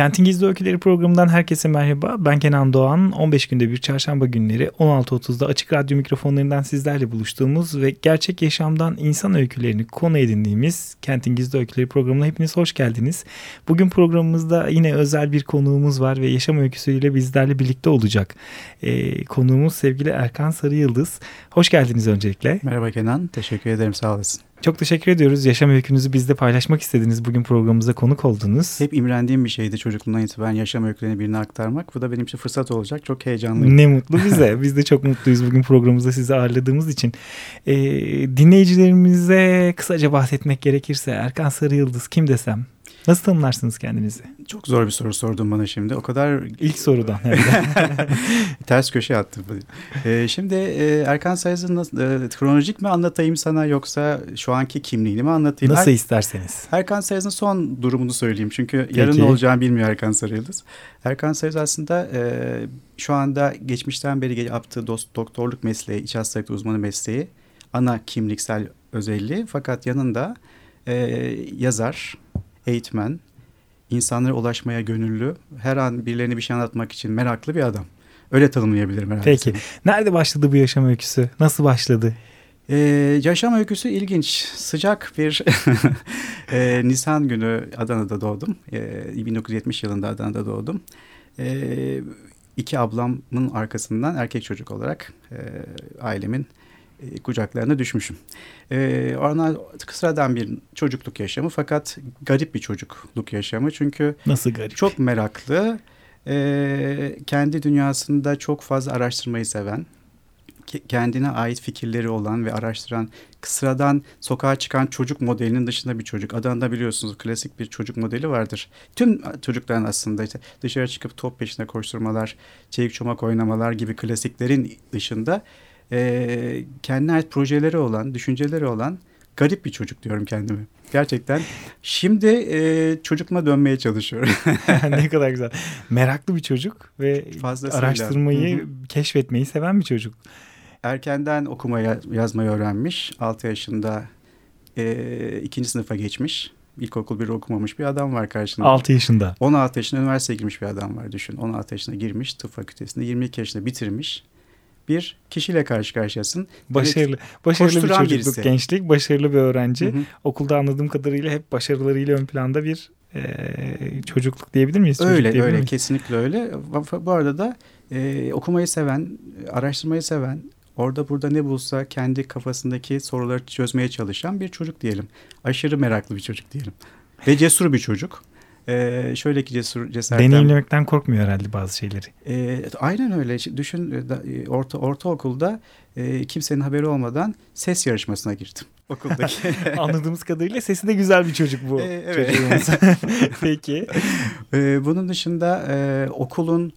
Kentin Gizli Öyküleri programından herkese merhaba. Ben Kenan Doğan. 15 günde bir çarşamba günleri 16.30'da Açık Radyo mikrofonlarından sizlerle buluştuğumuz ve gerçek yaşamdan insan öykülerini konu edindiğimiz Kentin Gizli Öyküleri programına hepiniz hoş geldiniz. Bugün programımızda yine özel bir konuğumuz var ve yaşam öyküsüyle bizlerle birlikte olacak. Ee, konuğumuz sevgili Erkan Sarı Yıldız. Hoş geldiniz öncelikle. Merhaba Kenan. Teşekkür ederim. Sağ olasın. Çok teşekkür ediyoruz. Yaşam öykünüzü bizde paylaşmak istediniz. Bugün programımıza konuk oldunuz. Hep imrendiğim bir şeydi çocukluğumdan itibaren yaşam öykülerini birine aktarmak. Bu da benim için fırsat olacak. Çok heyecanlıyım. Ne mutlu bize. Biz de çok mutluyuz bugün programımızda sizi ağırladığımız için. Ee, dinleyicilerimize kısaca bahsetmek gerekirse Erkan Sarı Yıldız kim desem? Nasıl tanımlarsınız kendinizi? Çok zor bir soru sordun bana şimdi. O kadar... ilk sorudan. Ters köşe attım. Ee, şimdi e, Erkan Sayız'ın e, kronolojik mi anlatayım sana yoksa şu anki kimliğini mi anlatayım? Nasıl Her, isterseniz. Erkan Sayız'ın son durumunu söyleyeyim. Çünkü Peki. yarın olacağını bilmiyor Erkan Sarı Yıldız. Erkan Sayız aslında e, şu anda geçmişten beri yaptığı dost, doktorluk mesleği, iç hastalıklı uzmanı mesleği ana kimliksel özelliği. Fakat yanında e, yazar, eğitmen, insanlara ulaşmaya gönüllü, her an birilerine bir şey anlatmak için meraklı bir adam. Öyle tanımlayabilirim herhalde. Peki. Nerede başladı bu yaşam öyküsü? Nasıl başladı? Ee, yaşam öyküsü ilginç. Sıcak bir e, Nisan günü Adana'da doğdum. E, 1970 yılında Adana'da doğdum. E, iki ablamın arkasından erkek çocuk olarak e, ailemin e, kucaklarına düşmüşüm. E, ona sıradan bir çocukluk yaşamı fakat garip bir çocukluk yaşamı. Çünkü Nasıl garip? çok meraklı, e, kendi dünyasında çok fazla araştırmayı seven, kendine ait fikirleri olan ve araştıran sıradan sokağa çıkan çocuk modelinin dışında bir çocuk. Adana'da biliyorsunuz klasik bir çocuk modeli vardır. Tüm çocukların aslında işte dışarı çıkıp top peşinde koşturmalar, çelik çomak oynamalar gibi klasiklerin dışında e, kendine ait projeleri olan, düşünceleri olan garip bir çocuk diyorum kendimi. Gerçekten. Şimdi e, çocukma dönmeye çalışıyorum. ne kadar güzel. Meraklı bir çocuk ve Fazlasıyla. araştırmayı, Hı-hı. keşfetmeyi seven bir çocuk. Erkenden okumayı, yazmayı öğrenmiş. 6 yaşında e, ikinci sınıfa geçmiş. İlkokul bir okumamış bir adam var karşında. 6 yaşında. 16 yaşında üniversiteye girmiş bir adam var düşün. 16 yaşında girmiş tıp fakültesinde 22 yaşında bitirmiş bir kişiyle karşı karşıyasın. Başarılı, başarılı bir çocukluk, birisi. gençlik, başarılı bir öğrenci. Hı hı. Okulda anladığım kadarıyla hep başarılarıyla ön planda bir e, çocukluk diyebilir miyiz? Öyle, Çocuk öyle miyiz? kesinlikle öyle. Bu arada da e, okumayı seven, araştırmayı seven, orada burada ne bulsa kendi kafasındaki soruları çözmeye çalışan bir çocuk diyelim. Aşırı meraklı bir çocuk diyelim. Ve cesur bir çocuk. Ee, şöyle ki cesur cesaretten... Deneyimlemekten korkmuyor herhalde bazı şeyleri. E, aynen öyle. Düşün e, orta ortaokulda e, kimsenin haberi olmadan ses yarışmasına girdim okuldaki. Anladığımız kadarıyla sesi de güzel bir çocuk bu e, evet. çocuğumuz. Peki. E, bunun dışında e, okulun e,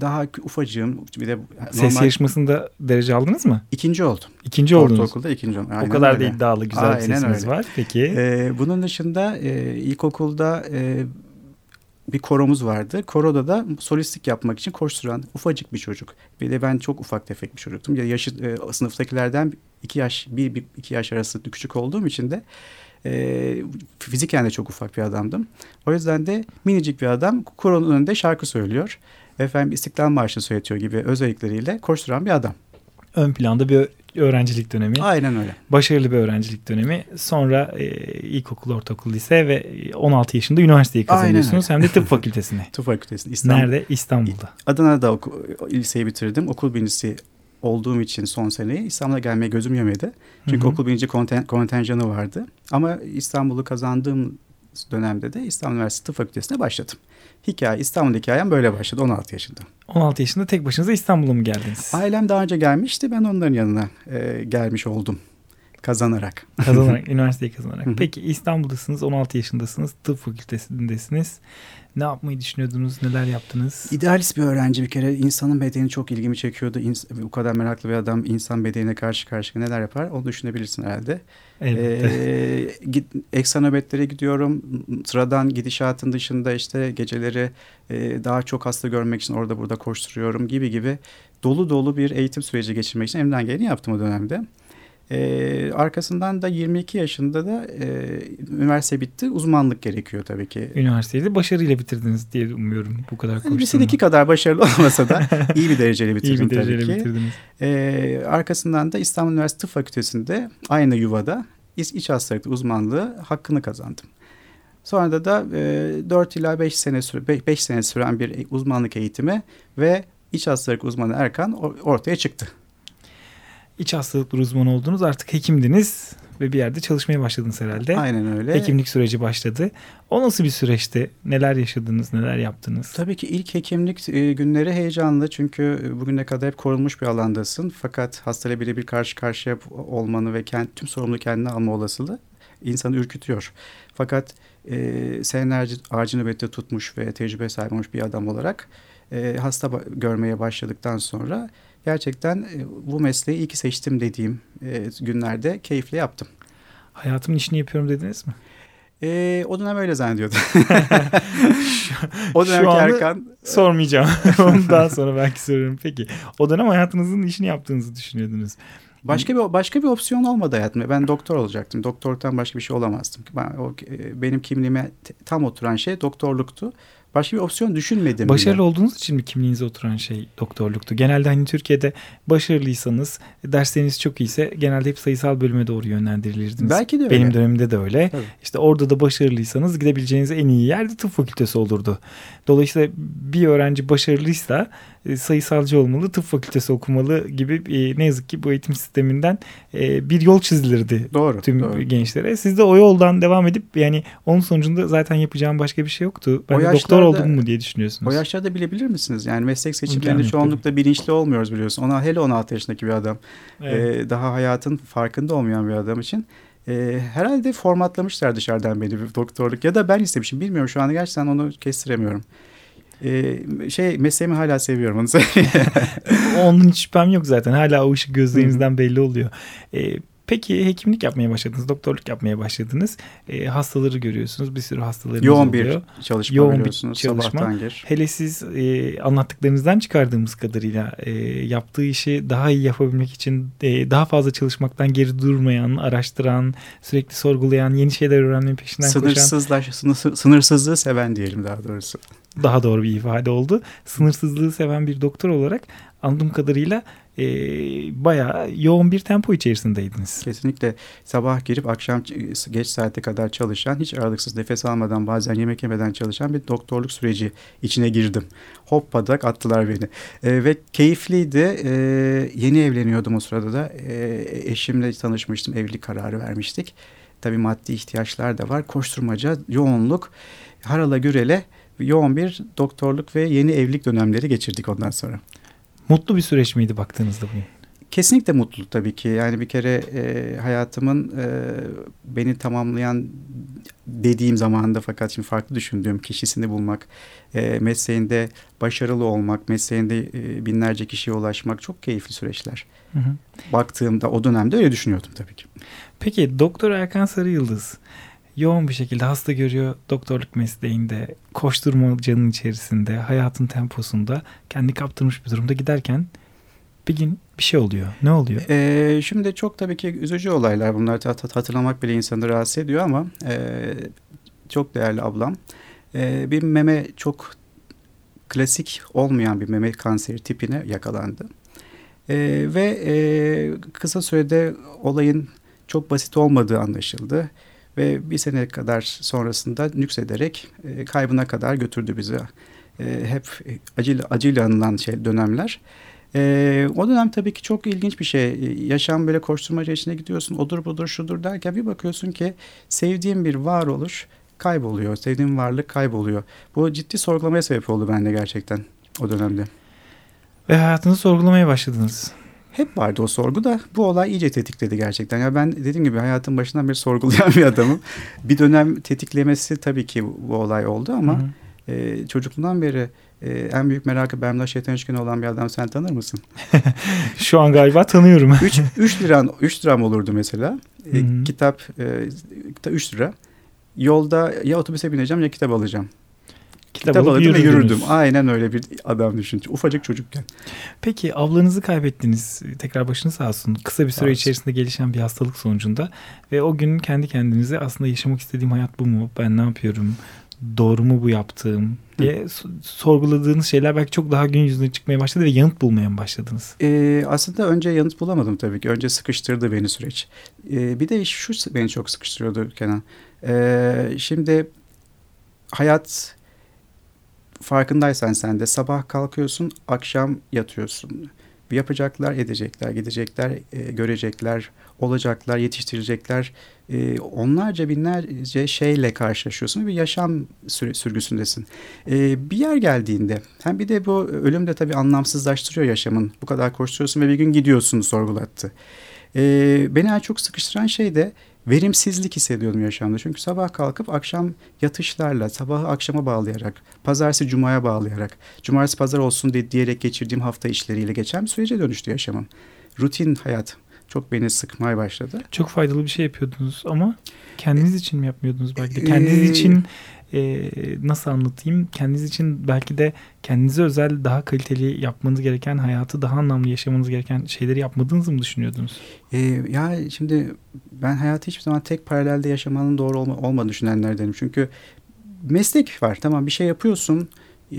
daha ufacığım bir de normal... Ses yarışmasında derece aldınız mı? İkinci oldum. İkinci oldunuz. Ortaokulda ikinci oldum. Aynen o kadar öyle. da iddialı güzel Aynen bir sesiniz öyle. var. Peki. Ee, bunun dışında e, ilkokulda e, bir koromuz vardı. Koroda da solistlik yapmak için koşturan ufacık bir çocuk. Bir de ben çok ufak tefek bir çocuktum. Ya yaşı e, sınıftakilerden iki yaş, bir, bir iki yaş arası küçük olduğum için de e, fiziken de çok ufak bir adamdım. O yüzden de minicik bir adam koronun önünde şarkı söylüyor efendim İstiklal Marşı söyletiyor gibi özellikleriyle koşturan bir adam. Ön planda bir öğrencilik dönemi. Aynen öyle. Başarılı bir öğrencilik dönemi. Sonra e, ilkokul, ortaokul, lise ve 16 yaşında üniversiteyi kazanıyorsunuz. Hem de tıp fakültesine. tıp fakültesine. İstanbul. Nerede? İstanbul'da. Adana'da oku, liseyi bitirdim. Okul birincisi olduğum için son seneyi İstanbul'a gelmeye gözüm yemedi. Çünkü Hı-hı. okul birinci konten, kontenjanı vardı. Ama İstanbul'u kazandığım dönemde de İstanbul Üniversitesi Tıp Fakültesi'ne başladım. Hikaye, İstanbul hikayem böyle başladı 16 yaşında. 16 yaşında tek başınıza İstanbul'a mı geldiniz? Ailem daha önce gelmişti. Ben onların yanına e, gelmiş oldum. Kazanarak. Kazanarak, üniversiteyi kazanarak. Peki İstanbul'dasınız, 16 yaşındasınız, tıp fakültesindesiniz. Ne yapmayı düşünüyordunuz, neler yaptınız? İdealist bir öğrenci bir kere. insanın bedeni çok ilgimi çekiyordu. İns bu kadar meraklı bir adam insan bedenine karşı karşıya neler yapar onu düşünebilirsin herhalde. Elbette. Ee, git, eksa nöbetlere gidiyorum. Sıradan gidişatın dışında işte geceleri e, daha çok hasta görmek için orada burada koşturuyorum gibi gibi dolu dolu bir eğitim süreci geçirmek için elimden geleni yaptım o dönemde. Ee, arkasından da 22 yaşında da e, üniversite bitti. Uzmanlık gerekiyor tabii ki. Üniversiteyi de başarıyla bitirdiniz diye umuyorum bu kadar hani Lisedeki kadar başarılı olmasa da iyi bir dereceyle bitirdim iyi bir dereceyle tabii ki. bitirdiniz. Ee, arkasından da İstanbul Üniversitesi Tıp Fakültesi'nde aynı yuvada iç, iç hastalıklı uzmanlığı hakkını kazandım. Sonra da, da e, 4 ila 5 sene, süre, 5 sene süren bir uzmanlık eğitimi ve iç hastalık uzmanı Erkan ortaya çıktı. İç hastalıkları uzmanı oldunuz artık hekimdiniz ve bir yerde çalışmaya başladınız herhalde. Aynen öyle. Hekimlik süreci başladı. O nasıl bir süreçti? Neler yaşadınız, neler yaptınız? Tabii ki ilk hekimlik e, günleri heyecanlı çünkü bugüne kadar hep korunmuş bir alandasın. Fakat hastayla birebir karşı karşıya olmanı ve kend, tüm sorumluluğu kendine alma olasılığı insanı ürkütüyor. Fakat e, senelerce ağacı nöbette tutmuş ve tecrübe sahibi olmuş bir adam olarak e, hasta görmeye başladıktan sonra gerçekten e, bu mesleği iyi ki seçtim dediğim e, günlerde keyifle yaptım. Hayatımın işini yapıyorum dediniz mi? E, o dönem öyle zannediyordum. o dönem Şu Erkan... sormayacağım. Ondan sonra belki soruyorum. Peki o dönem hayatınızın işini yaptığınızı düşünüyordunuz. Başka bir başka bir opsiyon olmadı hayatımda. Ben doktor olacaktım. Doktorluktan başka bir şey olamazdım. Ben o benim kimliğime tam oturan şey doktorluktu. Başka bir opsiyon düşünmedim. Başarılı bile. olduğunuz için mi kimliğinize oturan şey doktorluktu? Genelde hani Türkiye'de başarılıysanız, dersleriniz çok iyiyse genelde hep sayısal bölüme doğru yönlendirilirdiniz. Belki de öyle. Benim dönemimde de öyle. Tabii. İşte orada da başarılıysanız gidebileceğiniz en iyi yer de tıp fakültesi olurdu. Dolayısıyla bir öğrenci başarılıysa e, sayısalcı olmalı, tıp fakültesi okumalı gibi e, ne yazık ki bu eğitim sisteminden e, bir yol çizilirdi doğru, tüm doğru. gençlere. Siz de o yoldan devam edip yani onun sonucunda zaten yapacağım başka bir şey yoktu. Ben O yaşlarda- doktor oldum mu diye düşünüyorsunuz. O yaşlarda bilebilir misiniz? Yani meslek İmkan seçimlerinde yok, çoğunlukla bilinçli olmuyoruz biliyorsun. Ona hele 16 yaşındaki bir adam. Evet. Daha hayatın farkında olmayan bir adam için. Herhalde formatlamışlar dışarıdan beni bir doktorluk ya da ben istemişim bilmiyorum şu anda gerçekten onu kestiremiyorum. Ee, şey mesleğimi hala seviyorum onu. Onun hiç şüphem yok zaten. Hala o ışık gözlerinizden belli oluyor. Ee, peki hekimlik yapmaya başladınız, doktorluk yapmaya başladınız. Ee, hastaları görüyorsunuz. Bir sürü hastalarınız Yoğun oluyor. bir çalışma Yoğun bir çalışma. Hele siz e, anlattıklarınızdan çıkardığımız kadarıyla e, yaptığı işi daha iyi yapabilmek için e, daha fazla çalışmaktan geri durmayan, araştıran, sürekli sorgulayan, yeni şeyler öğrenmenin peşinden koşan Sınırsızlaş, sınır- sınırsızlığı seven diyelim daha doğrusu. Daha doğru bir ifade oldu. Sınırsızlığı seven bir doktor olarak anladığım kadarıyla e, bayağı yoğun bir tempo içerisindeydiniz. Kesinlikle sabah girip akşam ç- geç saate kadar çalışan, hiç aralıksız nefes almadan bazen yemek yemeden çalışan bir doktorluk süreci içine girdim. Hoppadak attılar beni. E, ve keyifliydi. E, yeni evleniyordum o sırada da. E, eşimle tanışmıştım, evlilik kararı vermiştik. Tabii maddi ihtiyaçlar da var. Koşturmaca, yoğunluk, harala gürele yoğun bir doktorluk ve yeni evlilik dönemleri geçirdik ondan sonra. Mutlu bir süreç miydi baktığınızda bugün? Kesinlikle mutluluk tabii ki. Yani bir kere e, hayatımın e, beni tamamlayan dediğim zamanda fakat şimdi farklı düşündüğüm kişisini bulmak, e, mesleğinde başarılı olmak, mesleğinde e, binlerce kişiye ulaşmak çok keyifli süreçler. Hı hı. Baktığımda o dönemde öyle düşünüyordum tabii ki. Peki Doktor Erkan Sarıyıldız yoğun bir şekilde hasta görüyor doktorluk mesleğinde, koşturmacanın içerisinde, hayatın temposunda kendi kaptırmış bir durumda giderken bir gün bir şey oluyor. Ne oluyor? E, şimdi çok tabii ki üzücü olaylar bunlar Hat- hat- hatırlamak bile insanı rahatsız ediyor ama e, çok değerli ablam e, bir meme çok klasik olmayan bir meme kanseri tipine yakalandı. E, ve e, kısa sürede olayın çok basit olmadığı anlaşıldı. Ve bir sene kadar sonrasında nüksederek e, kaybına kadar götürdü bizi. E, hep acıyla, acıyla anılan şey dönemler. E, o dönem tabii ki çok ilginç bir şey. E, Yaşam böyle koşturmaca içine gidiyorsun. Odur budur şudur derken bir bakıyorsun ki sevdiğin bir varoluş kayboluyor. Sevdiğin varlık kayboluyor. Bu ciddi sorgulamaya sebep oldu bende gerçekten o dönemde. Ve hayatınızı sorgulamaya başladınız. Hep vardı o sorgu da bu olay iyice tetikledi gerçekten. Ya ben dediğim gibi hayatın başından beri sorgulayan bir adamım. bir dönem tetiklemesi tabii ki bu, bu olay oldu ama e, çocukluğumdan beri e, en büyük merakı Bermuda şeytan üçgeni olan bir adam sen tanır mısın? Şu an galiba tanıyorum. 3 3 liran 3 liram olurdu mesela. E, kitap e, 3 lira. Yolda ya otobüse bineceğim ya kitap alacağım. Kitap, kitap alıp yürürdünüz. yürürdüm. Aynen öyle bir adam düşün. Ufacık çocukken. Peki ablanızı kaybettiniz. Tekrar başınız sağ olsun. Kısa bir süre içerisinde gelişen bir hastalık sonucunda. Ve o gün kendi kendinize aslında yaşamak istediğim hayat bu mu? Ben ne yapıyorum? Doğru mu bu yaptığım? diye so- sorguladığınız şeyler belki çok daha gün yüzüne çıkmaya başladı ve yanıt bulmaya mı başladınız? Ee, aslında önce yanıt bulamadım tabii ki. Önce sıkıştırdı beni süreç. Ee, bir de şu beni çok sıkıştırıyordu Kenan. Ee, şimdi hayat farkındaysan sen de sabah kalkıyorsun, akşam yatıyorsun. Yapacaklar, edecekler, gidecekler, e, görecekler, olacaklar, yetiştirecekler. E, onlarca binlerce şeyle karşılaşıyorsun bir yaşam sürgüsündesin. E, bir yer geldiğinde, hem bir de bu ölüm de tabii anlamsızlaştırıyor yaşamın. Bu kadar koşturuyorsun ve bir gün gidiyorsun sorgulattı. E, beni en çok sıkıştıran şey de verimsizlik hissediyordum yaşamda. Çünkü sabah kalkıp akşam yatışlarla, sabahı akşama bağlayarak, pazartesi cumaya bağlayarak, cumartesi pazar olsun diye diyerek geçirdiğim hafta işleriyle geçen bir sürece dönüştü yaşamım. Rutin hayat çok beni sıkmaya başladı. Çok faydalı bir şey yapıyordunuz ama kendiniz için mi yapmıyordunuz belki de? Kendiniz için e, nasıl anlatayım? Kendiniz için belki de kendinize özel daha kaliteli yapmanız gereken hayatı daha anlamlı yaşamanız gereken şeyleri yapmadığınızı mı düşünüyordunuz? Ee, ya şimdi ben hayatı hiçbir zaman tek paralelde yaşamanın doğru olma, olmadığını düşünenlerdenim. Çünkü meslek var tamam bir şey yapıyorsun e,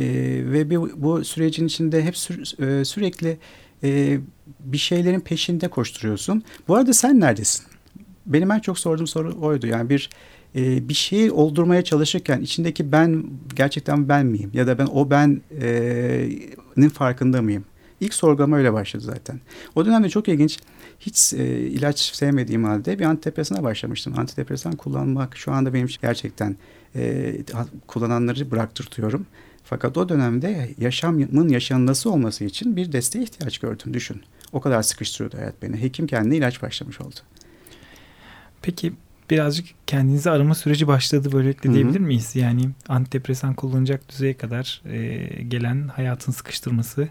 ve bir, bu sürecin içinde hep sü, e, sürekli e, bir şeylerin peşinde koşturuyorsun. Bu arada sen neredesin? Benim en çok sorduğum soru oydu. Yani bir e, bir şeyi oldurmaya çalışırken içindeki ben gerçekten ben miyim? Ya da ben o benin farkında mıyım? İlk sorgulama öyle başladı zaten. O dönemde çok ilginç. Hiç e, ilaç sevmediğim halde bir antidepresana başlamıştım. Antidepresan kullanmak şu anda benim gerçekten e, kullananları bıraktırtıyorum. Fakat o dönemde yaşamın yaşanması olması için bir desteğe ihtiyaç gördüm düşün. O kadar sıkıştırıyordu hayat beni. Hekim kendine ilaç başlamış oldu. Peki birazcık kendinizi arama süreci başladı böylelikle diyebilir miyiz? Yani antidepresan kullanacak düzeye kadar e, gelen hayatın sıkıştırması,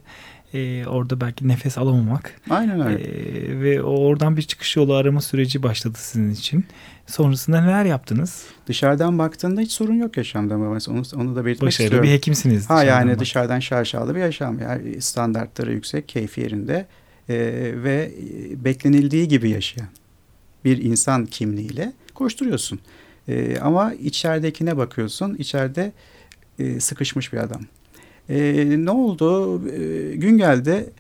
e, orada belki nefes alamamak. Aynen öyle. E, ve oradan bir çıkış yolu arama süreci başladı sizin için. Sonrasında neler yaptınız? Dışarıdan baktığında hiç sorun yok yaşamda ama onu, onu da belirtmek Başarılı istiyorum. bir hekimsiniz. Ha yani bak. dışarıdan şaşalı bir yaşam. Yani standartları yüksek, keyfi yerinde e, ve beklenildiği gibi yaşayan bir insan kimliğiyle koşturuyorsun. E, ama içeridekine bakıyorsun. İçeride e, sıkışmış bir adam. E, ne oldu? E, gün geldi.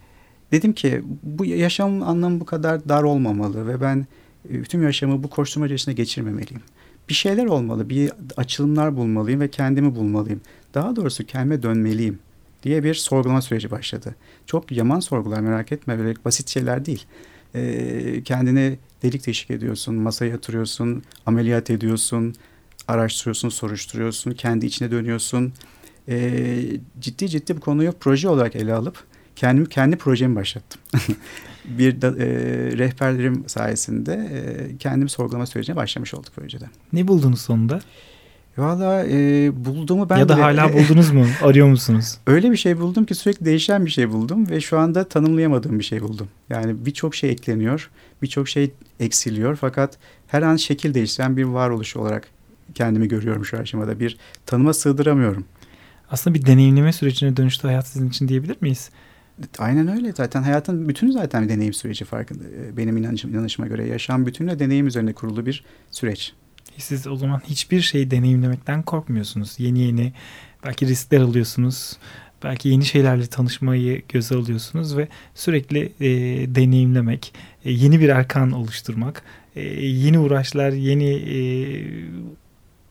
Dedim ki bu yaşamın anlamı bu kadar dar olmamalı ve ben e, tüm yaşamı bu koşturmaca içinde geçirmemeliyim. Bir şeyler olmalı, bir açılımlar bulmalıyım ve kendimi bulmalıyım. Daha doğrusu kendime dönmeliyim diye bir sorgulama süreci başladı. Çok yaman sorgular merak etme böyle basit şeyler değil. E, kendini delik deşik ediyorsun, masaya yatırıyorsun, ameliyat ediyorsun, araştırıyorsun, soruşturuyorsun, kendi içine dönüyorsun. E, ciddi ciddi bu konuyu proje olarak ele alıp kendimi kendi projemi başlattım. bir da, e, rehberlerim sayesinde e, kendimi sorgulama sürecine başlamış olduk önceden. Ne buldunuz sonunda? Valla e, bulduğumu ben ya da bile, hala buldunuz mu? Arıyor musunuz? Öyle bir şey buldum ki sürekli değişen bir şey buldum ve şu anda tanımlayamadığım bir şey buldum. Yani birçok şey ekleniyor, birçok şey eksiliyor fakat her an şekil değiştiren bir varoluş olarak kendimi görüyorum şu aşamada. Bir tanıma sığdıramıyorum. Aslında bir deneyimleme sürecine dönüştü hayat sizin için diyebilir miyiz? Aynen öyle zaten hayatın bütünü zaten bir deneyim süreci farkında. Benim inanışım, inanışıma göre yaşam bütünüyle deneyim üzerine kurulu bir süreç. Siz o zaman hiçbir şeyi deneyimlemekten korkmuyorsunuz. Yeni yeni belki riskler alıyorsunuz. Belki yeni şeylerle tanışmayı göze alıyorsunuz ve sürekli e, deneyimlemek, e, yeni bir erkan oluşturmak, e, yeni uğraşlar, yeni e,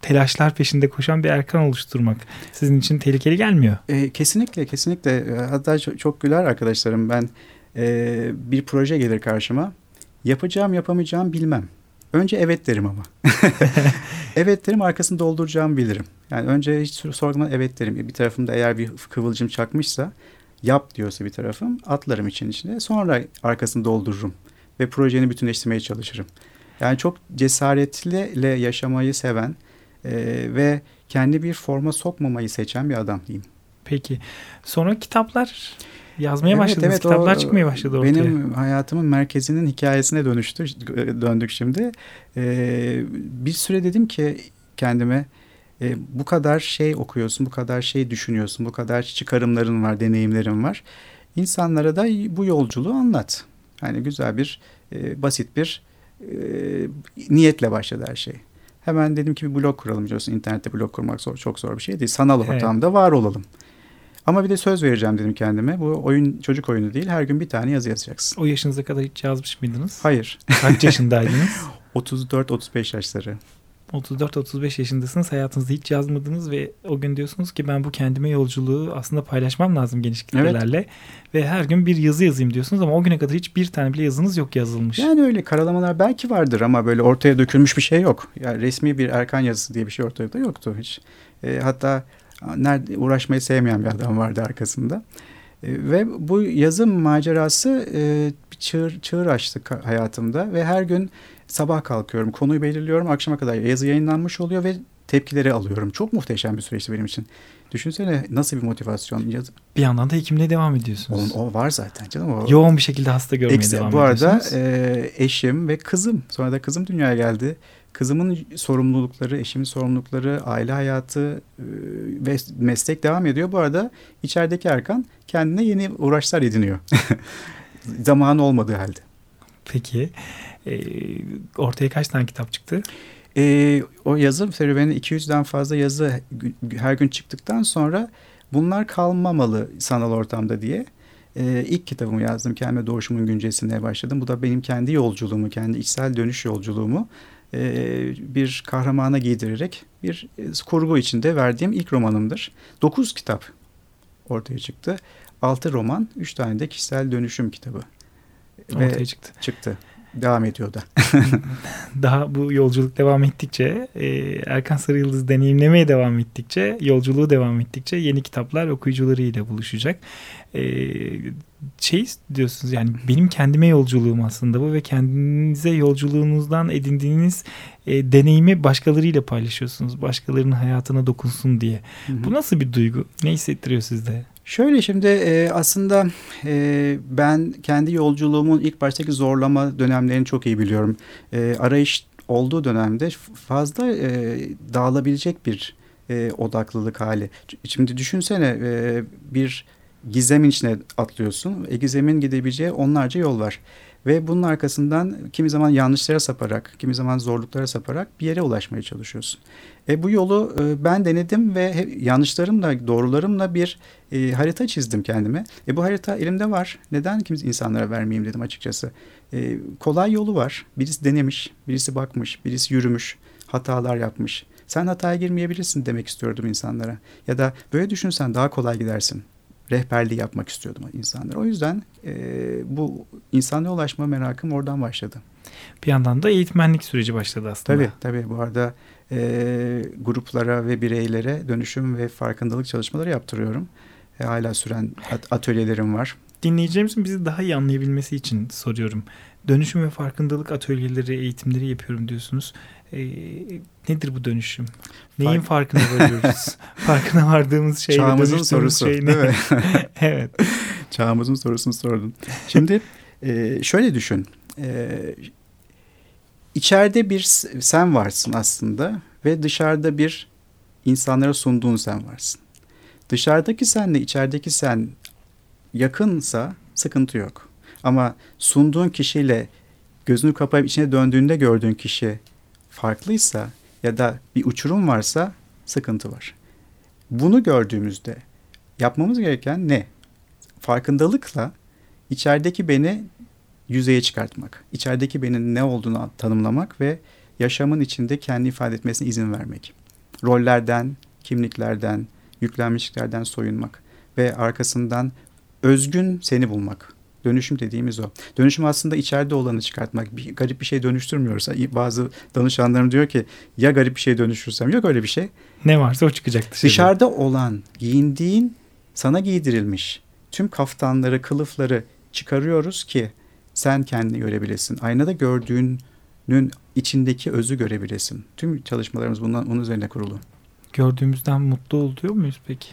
telaşlar peşinde koşan bir erkan oluşturmak sizin için tehlikeli gelmiyor. E, kesinlikle, kesinlikle. Hatta çok, çok güler arkadaşlarım. Ben e, bir proje gelir karşıma. Yapacağım, yapamayacağım bilmem. Önce evet derim ama. evet derim arkasını dolduracağımı bilirim. Yani önce hiç sorgulamadan evet derim. Bir tarafımda eğer bir kıvılcım çakmışsa yap diyorsa bir tarafım atlarım için içine. Sonra arkasını doldururum ve projeni bütünleştirmeye çalışırım. Yani çok cesaretle yaşamayı seven e, ve kendi bir forma sokmamayı seçen bir adam diyeyim. Peki. Sonra kitaplar yazmaya evet, başladınız. Evet, kitaplar o, çıkmaya başladı ortaya. Benim hayatımın merkezinin hikayesine dönüştü. Döndük şimdi. Ee, bir süre dedim ki kendime e, bu kadar şey okuyorsun, bu kadar şey düşünüyorsun, bu kadar çıkarımların var, deneyimlerin var. İnsanlara da bu yolculuğu anlat. Yani güzel bir, e, basit bir e, niyetle başladı her şey. Hemen dedim ki bir blog kuralım biliyorsun. İnternette blog kurmak zor, çok zor bir şey değil. Sanal evet. ortamda var olalım. Ama bir de söz vereceğim dedim kendime. Bu oyun çocuk oyunu değil. Her gün bir tane yazı yazacaksın. O yaşınıza kadar hiç yazmış mıydınız? Hayır. Kaç yaşındaydınız? 34-35 yaşları. 34-35 yaşındasınız. Hayatınızda hiç yazmadınız ve o gün diyorsunuz ki ben bu kendime yolculuğu aslında paylaşmam lazım geniş kitlelerle. Evet. Ve her gün bir yazı yazayım diyorsunuz ama o güne kadar hiç bir tane bile yazınız yok yazılmış. Yani öyle karalamalar belki vardır ama böyle ortaya dökülmüş bir şey yok. Yani resmi bir erkan yazısı diye bir şey ortada yoktu hiç. E, hatta nerede uğraşmayı sevmeyen bir adam vardı arkasında. E, ve bu yazım macerası e, bir çığır, çığır açtı hayatımda ve her gün sabah kalkıyorum, konuyu belirliyorum, akşama kadar yazı yayınlanmış oluyor ve tepkileri alıyorum. Çok muhteşem bir süreçti benim için. Düşünsene nasıl bir motivasyon yazıp. Bir yandan da hekimliğe devam ediyorsunuz. O, o var zaten canım. O, Yoğun bir şekilde hasta görmeye Ekstra. devam Bu arada e, eşim ve kızım. Sonra da kızım dünyaya geldi. Kızımın sorumlulukları, eşimin sorumlulukları, aile hayatı e, ve meslek devam ediyor. Bu arada içerideki Erkan kendine yeni uğraşlar ediniyor. Zamanı olmadığı halde. Peki. E, ortaya kaç tane kitap çıktı? E, o yazı serüveni 200'den fazla yazı her gün çıktıktan sonra bunlar kalmamalı sanal ortamda diye e, ilk kitabımı yazdım. Kendime doğuşumun güncesine başladım. Bu da benim kendi yolculuğumu, kendi içsel dönüş yolculuğumu bir kahramana giydirerek bir e, kurgu içinde verdiğim ilk romanımdır. Dokuz kitap ortaya çıktı. Altı roman, üç tane de kişisel dönüşüm kitabı. Ortaya Ve çıktı. Çıktı. Devam ediyor da. Daha bu yolculuk devam ettikçe, e, Erkan Sarı Yıldız deneyimlemeye devam ettikçe, yolculuğu devam ettikçe yeni kitaplar okuyucularıyla buluşacak. E, şey diyorsunuz yani benim kendime yolculuğum aslında bu ve kendinize yolculuğunuzdan edindiğiniz e, deneyimi başkalarıyla paylaşıyorsunuz. Başkalarının hayatına dokunsun diye. Hı hı. Bu nasıl bir duygu? Ne hissettiriyor sizde? Şöyle şimdi e, aslında e, ben kendi yolculuğumun ilk baştaki zorlama dönemlerini çok iyi biliyorum. E, arayış olduğu dönemde fazla e, dağılabilecek bir e, odaklılık hali. Şimdi düşünsene e, bir gizemin içine atlıyorsun. E, gizemin gidebileceği onlarca yol var. Ve bunun arkasından kimi zaman yanlışlara saparak, kimi zaman zorluklara saparak bir yere ulaşmaya çalışıyorsun. E, bu yolu e, ben denedim ve yanlışlarımla, doğrularımla bir e, harita çizdim kendime. E, bu harita elimde var. Neden kim insanlara vermeyeyim dedim açıkçası. E, kolay yolu var. Birisi denemiş, birisi bakmış, birisi yürümüş, hatalar yapmış. Sen hataya girmeyebilirsin demek istiyordum insanlara. Ya da böyle düşünsen daha kolay gidersin rehberliği yapmak istiyordum insanlara. O yüzden e, bu insana ulaşma merakım oradan başladı. Bir yandan da eğitmenlik süreci başladı aslında. Tabii tabii bu arada e, gruplara ve bireylere dönüşüm ve farkındalık çalışmaları yaptırıyorum. E, hala süren at- atölyelerim var. Dinleyicilerimizin bizi daha iyi anlayabilmesi için soruyorum. Dönüşüm ve farkındalık atölyeleri, eğitimleri yapıyorum diyorsunuz. E, nedir bu dönüşüm? Neyin Fark... farkına varıyoruz? farkına vardığımız şey Çağımızın sorusu şey ne? değil mi? evet. Çağımızın sorusunu sordun. Şimdi e, şöyle düşün. E, içeride bir sen varsın aslında ve dışarıda bir insanlara sunduğun sen varsın. Dışarıdaki senle içerideki sen yakınsa sıkıntı yok. Ama sunduğun kişiyle gözünü kapayıp içine döndüğünde gördüğün kişi farklıysa ya da bir uçurum varsa sıkıntı var. Bunu gördüğümüzde yapmamız gereken ne? Farkındalıkla içerideki beni yüzeye çıkartmak. İçerideki benim ne olduğunu tanımlamak ve yaşamın içinde kendi ifade etmesine izin vermek. Rollerden, kimliklerden, yüklenmişliklerden soyunmak ve arkasından özgün seni bulmak. Dönüşüm dediğimiz o. Dönüşüm aslında içeride olanı çıkartmak. Bir, garip bir şey dönüştürmüyorsa bazı danışanlarım diyor ki ya garip bir şey dönüştürsem yok öyle bir şey. Ne varsa o çıkacak dışarıda. Dışarıda olan giyindiğin sana giydirilmiş tüm kaftanları, kılıfları çıkarıyoruz ki sen kendini görebilesin. Aynada gördüğünün içindeki özü görebilesin. Tüm çalışmalarımız bundan onun üzerine kurulu. Gördüğümüzden mutlu oluyor muyuz peki?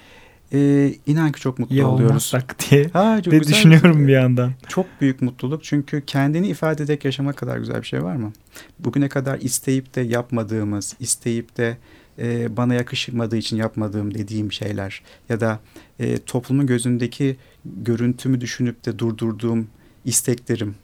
Ee, inan ki çok mutlu ya oluyoruz. olmazsak diye Ha, çok de güzel. düşünüyorum bir yandan. Çok büyük mutluluk çünkü kendini ifade ederek yaşamak kadar güzel bir şey var mı? Bugüne kadar isteyip de yapmadığımız, isteyip de e, bana yakışmadığı için yapmadığım dediğim şeyler ya da e, toplumun gözündeki görüntümü düşünüp de durdurduğum isteklerim.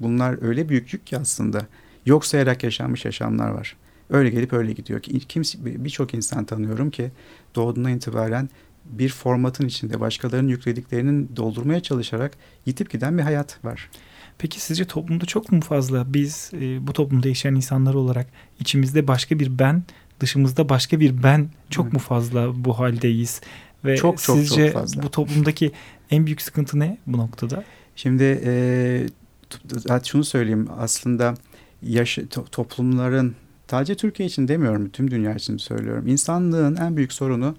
Bunlar öyle büyük yük ki aslında. Yok sayarak yaşanmış yaşamlar var. Öyle gelip öyle gidiyor ki kimse birçok insan tanıyorum ki doğduğundan itibaren bir formatın içinde başkalarının yüklediklerinin doldurmaya çalışarak yitip giden bir hayat var. Peki sizce toplumda çok mu fazla biz e, bu toplumda yaşayan insanlar olarak içimizde başka bir ben, dışımızda başka bir ben çok Evet. mu fazla bu haldeyiz? Ve Çok, çok, sizce çok fazla. bu toplumdaki en büyük sıkıntı ne bu noktada? Şimdi e, şunu söyleyeyim aslında yaş to- toplumların sadece Türkiye için demiyorum tüm dünya için söylüyorum. İnsanlığın en büyük sorunu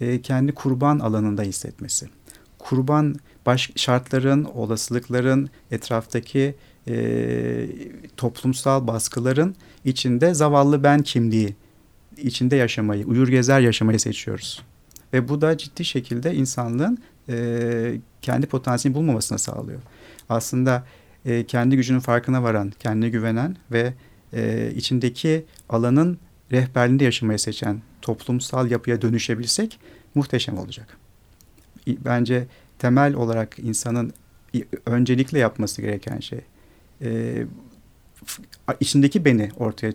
e, kendi kurban alanında hissetmesi. Kurban baş şartların, olasılıkların, etraftaki e, toplumsal baskıların içinde zavallı ben kimliği içinde yaşamayı, uyur gezer yaşamayı seçiyoruz. Ve bu da ciddi şekilde insanlığın e, kendi potansiyelini bulmamasına sağlıyor. Aslında e, kendi gücünün farkına varan, kendine güvenen ve e, içindeki alanın rehberliğinde yaşamayı seçen toplumsal yapıya dönüşebilsek muhteşem olacak. Bence temel olarak insanın öncelikle yapması gereken şey e, içindeki beni ortaya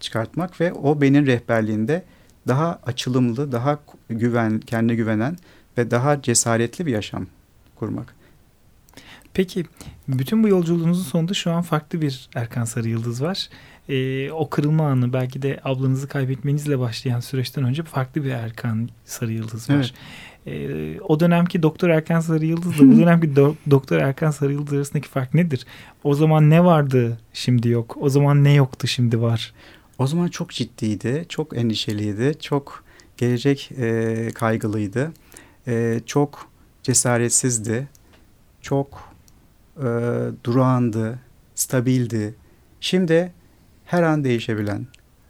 çıkartmak ve o benin rehberliğinde daha açılımlı, daha güven, kendine güvenen ve daha cesaretli bir yaşam kurmak. Peki bütün bu yolculuğunuzun sonunda şu an farklı bir Erkan Sarı Yıldız var. Ee, o kırılma anı belki de ablanızı kaybetmenizle başlayan süreçten önce farklı bir Erkan Sarı Yıldız var. Ee, o dönemki Doktor Erkan Sarı Yıldız'la bu dönemki Do- Doktor Erkan Sarı Yıldız arasındaki fark nedir? O zaman ne vardı şimdi yok? O zaman ne yoktu şimdi var? O zaman çok ciddiydi, çok endişeliydi, çok gelecek e, kaygılıydı, e, çok cesaretsizdi, çok e, durağandı, stabildi. Şimdi her an değişebilen,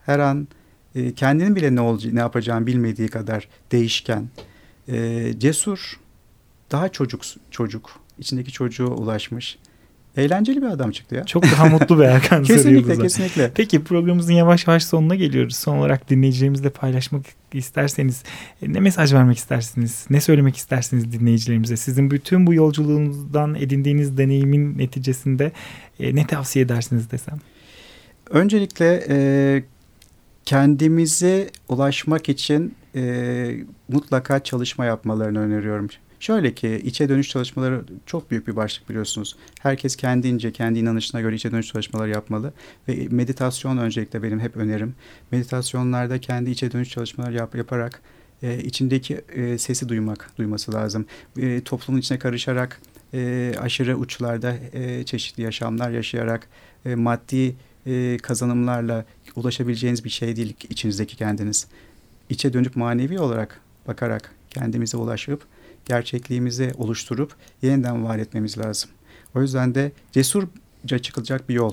her an e, kendinin bile ne olacağı, ne yapacağını bilmediği kadar değişken, e, cesur, daha çocuk çocuk, içindeki çocuğa ulaşmış, eğlenceli bir adam çıktı ya. Çok daha mutlu bir Erkan kesinlikle, kesinlikle. Peki programımızın yavaş yavaş sonuna geliyoruz. Son olarak dinleyicilerimizle paylaşmak isterseniz e, ne mesaj vermek istersiniz? Ne söylemek istersiniz dinleyicilerimize? Sizin bütün bu yolculuğunuzdan edindiğiniz deneyimin neticesinde e, ne tavsiye edersiniz desem? Öncelikle e, kendimize ulaşmak için e, mutlaka çalışma yapmalarını öneriyorum. Şöyle ki içe dönüş çalışmaları çok büyük bir başlık biliyorsunuz. Herkes kendince, kendi inanışına göre içe dönüş çalışmaları yapmalı. Ve meditasyon öncelikle benim hep önerim. Meditasyonlarda kendi içe dönüş çalışmaları yap, yaparak e, içindeki e, sesi duymak, duyması lazım. E, toplumun içine karışarak e, aşırı uçlarda e, çeşitli yaşamlar yaşayarak e, maddi e, kazanımlarla ulaşabileceğiniz bir şey değil içinizdeki kendiniz. İçe dönüp manevi olarak bakarak kendimize ulaşıp gerçekliğimizi oluşturup yeniden var etmemiz lazım. O yüzden de cesurca çıkılacak bir yol.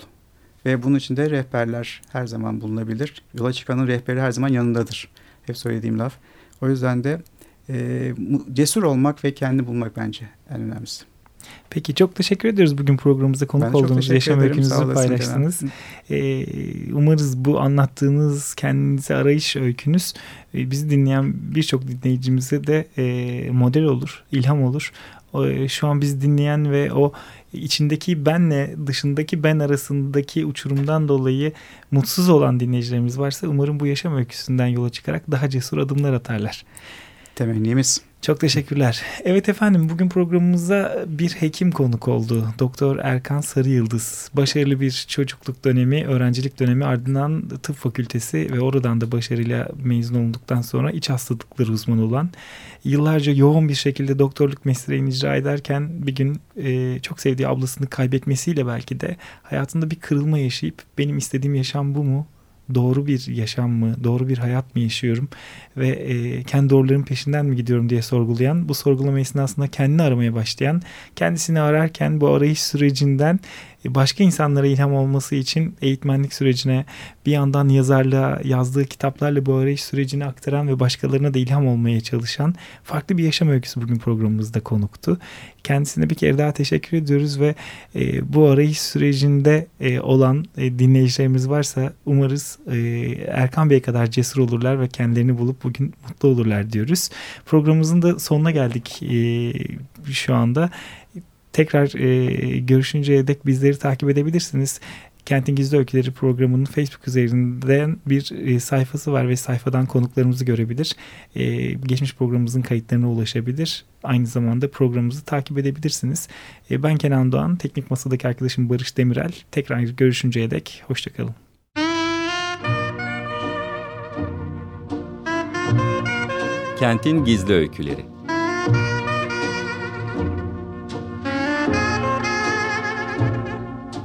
Ve bunun için de rehberler her zaman bulunabilir. Yola çıkanın rehberi her zaman yanındadır. Hep söylediğim laf. O yüzden de e, cesur olmak ve kendi bulmak bence en önemlisi. Peki çok teşekkür ediyoruz bugün programımıza konuk Ben olduğunuz yaşam öykünüzü paylaştınız. Ee, umarız bu anlattığınız kendinize arayış öykünüz e, bizi dinleyen birçok dinleyicimize de e, model olur, ilham olur. E, şu an bizi dinleyen ve o içindeki benle dışındaki ben arasındaki uçurumdan dolayı mutsuz olan dinleyicilerimiz varsa umarım bu yaşam öyküsünden yola çıkarak daha cesur adımlar atarlar. Temennimiz. Çok teşekkürler. Evet efendim bugün programımıza bir hekim konuk oldu. Doktor Erkan Sarı Yıldız. Başarılı bir çocukluk dönemi, öğrencilik dönemi ardından tıp fakültesi ve oradan da başarıyla mezun olduktan sonra iç hastalıkları uzmanı olan yıllarca yoğun bir şekilde doktorluk mesleğini icra ederken bir gün e, çok sevdiği ablasını kaybetmesiyle belki de hayatında bir kırılma yaşayıp benim istediğim yaşam bu mu doğru bir yaşam mı, doğru bir hayat mı yaşıyorum ve e, kendi doğruların peşinden mi gidiyorum diye sorgulayan, bu sorgulama esnasında kendini aramaya başlayan, kendisini ararken bu arayış sürecinden başka insanlara ilham olması için eğitmenlik sürecine bir yandan yazarlığa yazdığı kitaplarla bu arayış sürecini aktaran ve başkalarına da ilham olmaya çalışan farklı bir yaşam öyküsü bugün programımızda konuktu. Kendisine bir kere daha teşekkür ediyoruz ve e, bu arayış sürecinde e, olan e, dinleyicilerimiz varsa umarız e, Erkan Bey kadar cesur olurlar ve kendilerini bulup bugün mutlu olurlar diyoruz. Programımızın da sonuna geldik e, şu anda. Tekrar e, görüşünceye dek bizleri takip edebilirsiniz. Kentin Gizli Öyküleri programının Facebook üzerinden bir e, sayfası var ve sayfadan konuklarımızı görebilir. E, geçmiş programımızın kayıtlarına ulaşabilir. Aynı zamanda programımızı takip edebilirsiniz. E, ben Kenan Doğan, teknik masadaki arkadaşım Barış Demirel. Tekrar görüşünceye dek hoşçakalın. Kentin Gizli Öyküleri